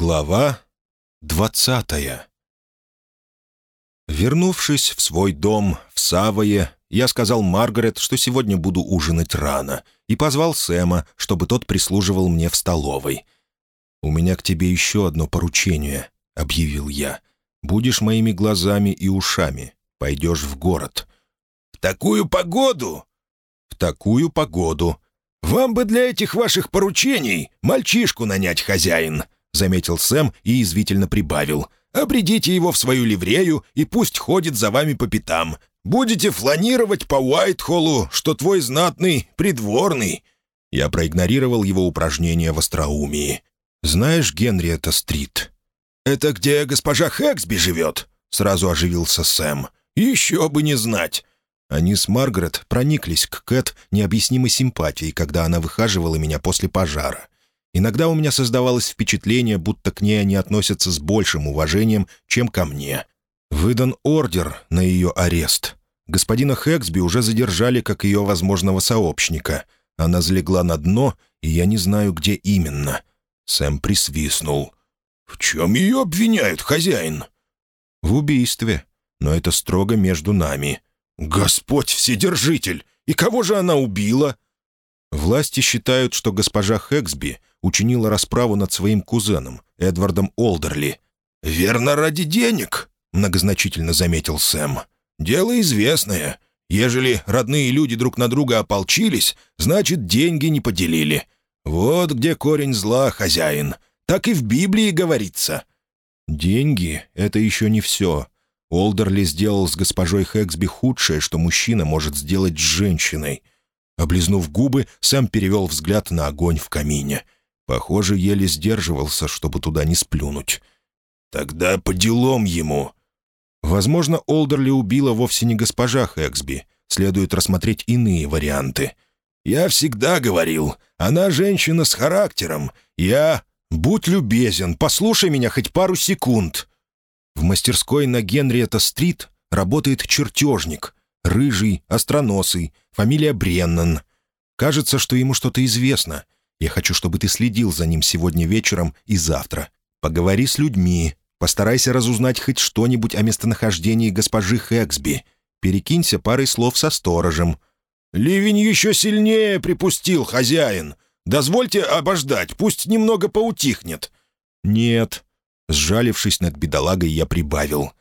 Глава двадцатая Вернувшись в свой дом в Савое, я сказал Маргарет, что сегодня буду ужинать рано, и позвал Сэма, чтобы тот прислуживал мне в столовой. «У меня к тебе еще одно поручение», — объявил я. «Будешь моими глазами и ушами. Пойдешь в город». «В такую погоду?» «В такую погоду». «Вам бы для этих ваших поручений мальчишку нанять, хозяин», — заметил Сэм и извительно прибавил. «Обредите его в свою ливрею и пусть ходит за вами по пятам. Будете фланировать по Уайтхоллу, что твой знатный придворный». Я проигнорировал его упражнение в остроумии. «Знаешь Генриетта-стрит?» «Это где госпожа Хэксби живет?» — сразу оживился Сэм. «Еще бы не знать!» Они с Маргарет прониклись к Кэт необъяснимой симпатией, когда она выхаживала меня после пожара. Иногда у меня создавалось впечатление, будто к ней они относятся с большим уважением, чем ко мне. Выдан ордер на ее арест. Господина Хэксби уже задержали как ее возможного сообщника. Она залегла на дно, и я не знаю, где именно. Сэм присвистнул. «В чем ее обвиняют, хозяин?» «В убийстве. Но это строго между нами». «Господь Вседержитель! И кого же она убила?» Власти считают, что госпожа Хэксби учинила расправу над своим кузеном, Эдвардом Олдерли. «Верно, ради денег», — многозначительно заметил Сэм. «Дело известное. Ежели родные люди друг на друга ополчились, значит, деньги не поделили. Вот где корень зла, хозяин. Так и в Библии говорится». «Деньги — это еще не все. Олдерли сделал с госпожой Хэксби худшее, что мужчина может сделать с женщиной». Облизнув губы, Сэм перевел взгляд на огонь в камине — Похоже, еле сдерживался, чтобы туда не сплюнуть. «Тогда по делам ему». Возможно, Олдерли убила вовсе не госпожа Хэксби. Следует рассмотреть иные варианты. «Я всегда говорил, она женщина с характером. Я...» «Будь любезен, послушай меня хоть пару секунд». В мастерской на Генриетта-стрит работает чертежник. Рыжий, остроносый, фамилия Бреннан. Кажется, что ему что-то известно — я хочу, чтобы ты следил за ним сегодня вечером и завтра. Поговори с людьми, постарайся разузнать хоть что-нибудь о местонахождении госпожи Хэксби. Перекинься парой слов со сторожем». «Ливень еще сильнее припустил, хозяин. Дозвольте обождать, пусть немного поутихнет». «Нет». Сжалившись над бедолагой, я прибавил.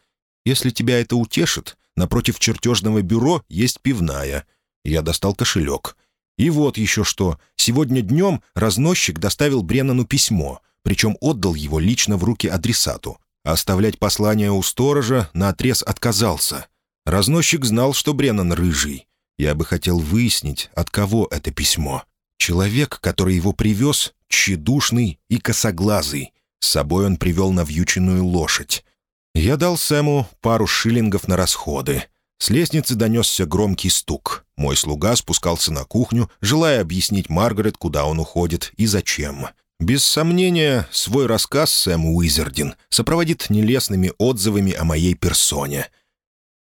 «Если тебя это утешит, напротив чертежного бюро есть пивная». Я достал кошелек. И вот еще что. Сегодня днем разносчик доставил Бреннану письмо, причем отдал его лично в руки адресату. Оставлять послание у сторожа наотрез отказался. Разносчик знал, что Бреннан рыжий. Я бы хотел выяснить, от кого это письмо. Человек, который его привез, тщедушный и косоглазый. С собой он привел навьюченную лошадь. Я дал Сэму пару шиллингов на расходы. С лестницы донесся громкий стук. Мой слуга спускался на кухню, желая объяснить Маргарет, куда он уходит и зачем. Без сомнения, свой рассказ Сэм Уизердин сопроводит нелестными отзывами о моей персоне.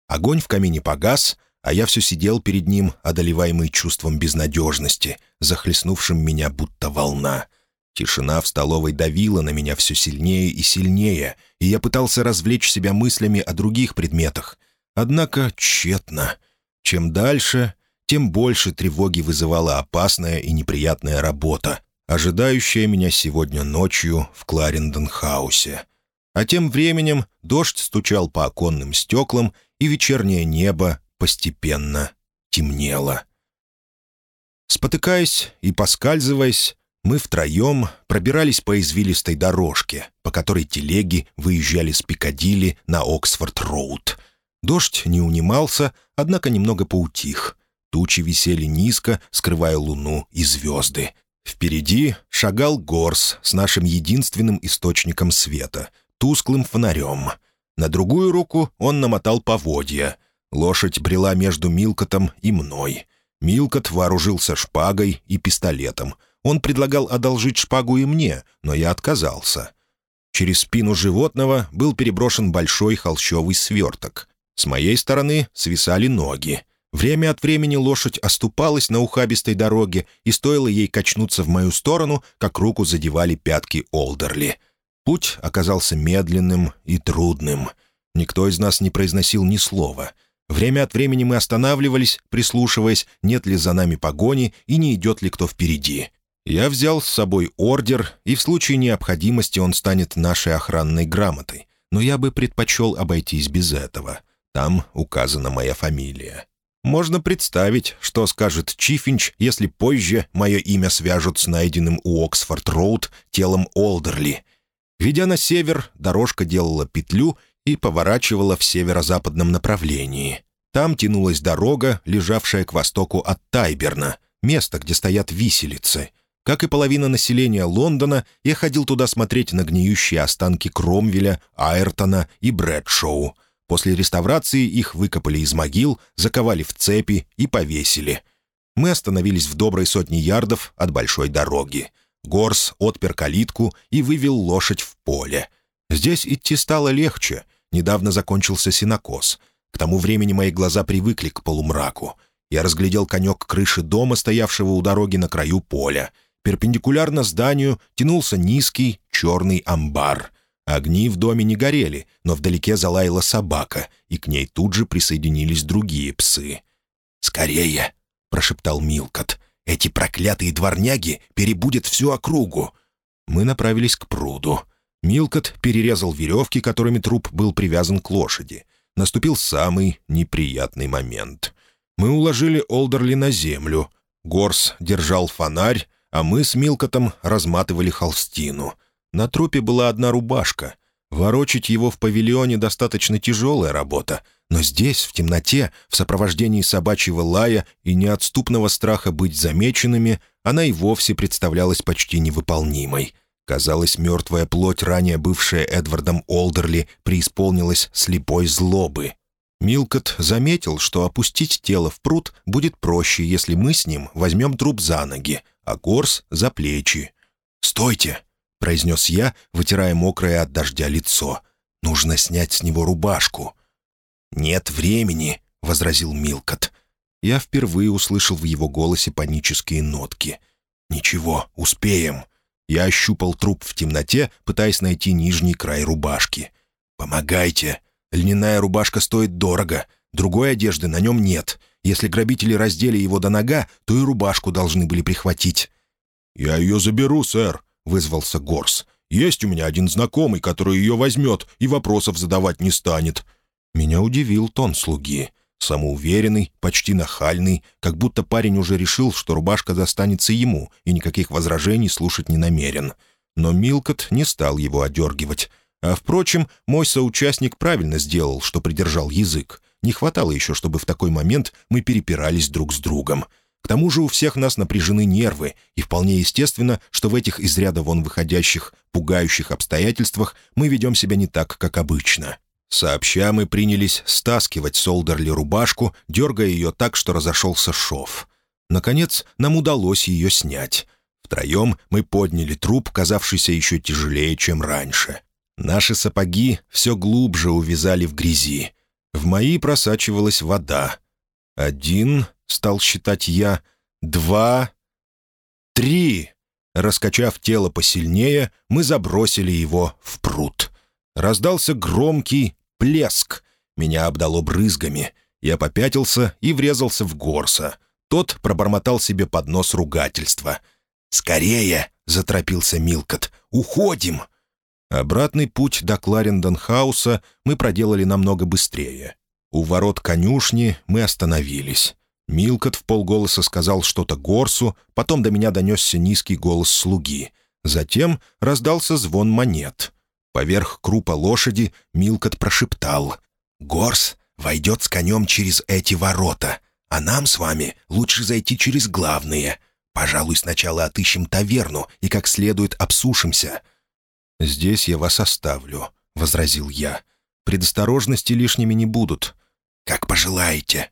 Огонь в камине погас, а я все сидел перед ним, одолеваемый чувством безнадежности, захлестнувшим меня будто волна. Тишина в столовой давила на меня все сильнее и сильнее, и я пытался развлечь себя мыслями о других предметах — Однако тщетно. Чем дальше, тем больше тревоги вызывала опасная и неприятная работа, ожидающая меня сегодня ночью в Кларендон-хаусе. А тем временем дождь стучал по оконным стеклам, и вечернее небо постепенно темнело. Спотыкаясь и поскальзываясь, мы втроем пробирались по извилистой дорожке, по которой телеги выезжали с Пикадилли на Оксфорд-Роуд — Дождь не унимался, однако немного поутих. Тучи висели низко, скрывая луну и звезды. Впереди шагал Горс с нашим единственным источником света — тусклым фонарем. На другую руку он намотал поводья. Лошадь брела между Милкотом и мной. Милкот вооружился шпагой и пистолетом. Он предлагал одолжить шпагу и мне, но я отказался. Через спину животного был переброшен большой холщовый сверток. С моей стороны свисали ноги. Время от времени лошадь оступалась на ухабистой дороге, и стоило ей качнуться в мою сторону, как руку задевали пятки Олдерли. Путь оказался медленным и трудным. Никто из нас не произносил ни слова. Время от времени мы останавливались, прислушиваясь, нет ли за нами погони и не идет ли кто впереди. Я взял с собой ордер, и в случае необходимости он станет нашей охранной грамотой. Но я бы предпочел обойтись без этого. Там указана моя фамилия. Можно представить, что скажет Чифинч, если позже мое имя свяжут с найденным у Оксфорд-Роуд телом Олдерли. Ведя на север, дорожка делала петлю и поворачивала в северо-западном направлении. Там тянулась дорога, лежавшая к востоку от Тайберна, место, где стоят виселицы. Как и половина населения Лондона, я ходил туда смотреть на гниющие останки Кромвеля, Айртона и Брэдшоу — После реставрации их выкопали из могил, заковали в цепи и повесили. Мы остановились в доброй сотне ярдов от большой дороги. Горс отпер калитку и вывел лошадь в поле. Здесь идти стало легче. Недавно закончился синокос. К тому времени мои глаза привыкли к полумраку. Я разглядел конек крыши дома, стоявшего у дороги на краю поля. Перпендикулярно зданию тянулся низкий черный амбар — Огни в доме не горели, но вдалеке залаяла собака, и к ней тут же присоединились другие псы. «Скорее!» — прошептал Милкот. «Эти проклятые дворняги перебудят всю округу!» Мы направились к пруду. Милкот перерезал веревки, которыми труп был привязан к лошади. Наступил самый неприятный момент. Мы уложили Олдерли на землю. Горс держал фонарь, а мы с Милкотом разматывали холстину — на трупе была одна рубашка. Ворочить его в павильоне достаточно тяжелая работа, но здесь, в темноте, в сопровождении собачьего лая и неотступного страха быть замеченными, она и вовсе представлялась почти невыполнимой. Казалось, мертвая плоть, ранее бывшая Эдвардом Олдерли, преисполнилась слепой злобы. Милкот заметил, что опустить тело в пруд будет проще, если мы с ним возьмем труп за ноги, а Горс — за плечи. «Стойте!» — произнес я, вытирая мокрое от дождя лицо. «Нужно снять с него рубашку». «Нет времени», — возразил Милкот. Я впервые услышал в его голосе панические нотки. «Ничего, успеем». Я ощупал труп в темноте, пытаясь найти нижний край рубашки. «Помогайте. Льняная рубашка стоит дорого. Другой одежды на нем нет. Если грабители раздели его до нога, то и рубашку должны были прихватить». «Я ее заберу, сэр», вызвался Горс. «Есть у меня один знакомый, который ее возьмет и вопросов задавать не станет». Меня удивил тон слуги. Самоуверенный, почти нахальный, как будто парень уже решил, что рубашка достанется ему, и никаких возражений слушать не намерен. Но Милкот не стал его одергивать. А, впрочем, мой соучастник правильно сделал, что придержал язык. Не хватало еще, чтобы в такой момент мы перепирались друг с другом. К тому же у всех нас напряжены нервы, и вполне естественно, что в этих из ряда вон выходящих, пугающих обстоятельствах мы ведем себя не так, как обычно. Сообща мы принялись стаскивать Солдерли рубашку, дергая ее так, что разошелся шов. Наконец, нам удалось ее снять. Втроем мы подняли труп, казавшийся еще тяжелее, чем раньше. Наши сапоги все глубже увязали в грязи. В мои просачивалась вода. Один, стал считать я, два, три. Раскачав тело посильнее, мы забросили его в пруд. Раздался громкий плеск. Меня обдало брызгами. Я попятился и врезался в горса. Тот пробормотал себе под нос ругательства. «Скорее!» — заторопился Милкот. «Уходим!» Обратный путь до Кларендон-хауса мы проделали намного быстрее. У ворот конюшни мы остановились. Милкот в полголоса сказал что-то Горсу, потом до меня донесся низкий голос слуги. Затем раздался звон монет. Поверх крупа лошади Милкот прошептал. «Горс войдет с конем через эти ворота, а нам с вами лучше зайти через главные. Пожалуй, сначала отыщем таверну и как следует обсушимся». «Здесь я вас оставлю», — возразил я. «Предосторожности лишними не будут». «Как пожелаете»,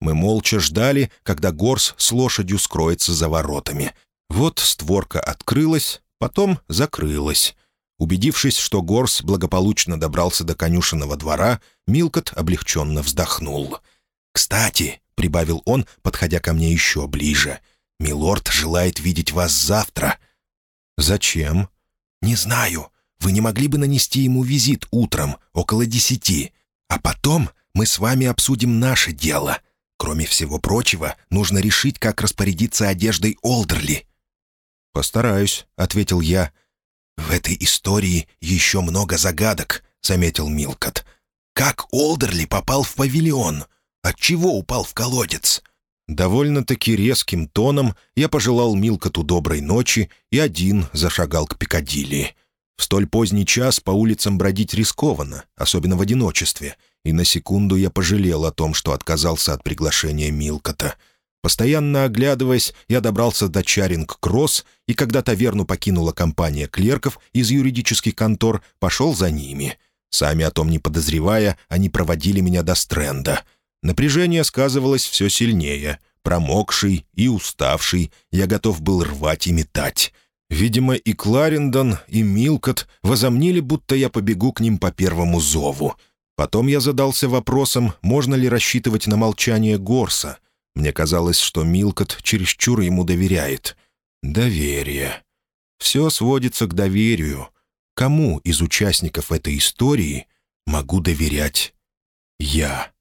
мы молча ждали, когда Горс с лошадью скроется за воротами. Вот створка открылась, потом закрылась. Убедившись, что Горс благополучно добрался до конюшенного двора, Милкот облегченно вздохнул. «Кстати», — прибавил он, подходя ко мне еще ближе, — «милорд желает видеть вас завтра». «Зачем?» «Не знаю. вы не могли бы нанести ему визит утром, около десяти, а потом мы с вами обсудим наше дело. Кроме всего прочего, нужно решить, как распорядиться одеждой Олдерли». «Постараюсь», — ответил я. «В этой истории еще много загадок», — заметил Милкот. «Как Олдерли попал в павильон? Отчего упал в колодец?» Довольно-таки резким тоном я пожелал Милкоту доброй ночи и один зашагал к Пикадилли. В столь поздний час по улицам бродить рискованно, особенно в одиночестве, и на секунду я пожалел о том, что отказался от приглашения Милкота. Постоянно оглядываясь, я добрался до Чаринг-Кросс, и когда таверну покинула компания клерков из юридических контор, пошел за ними. Сами о том не подозревая, они проводили меня до Стрэнда — Напряжение сказывалось все сильнее. Промокший и уставший, я готов был рвать и метать. Видимо, и Кларендон, и Милкот возомнили, будто я побегу к ним по первому зову. Потом я задался вопросом, можно ли рассчитывать на молчание Горса. Мне казалось, что Милкот чересчур ему доверяет. Доверие. Все сводится к доверию. Кому из участников этой истории могу доверять я?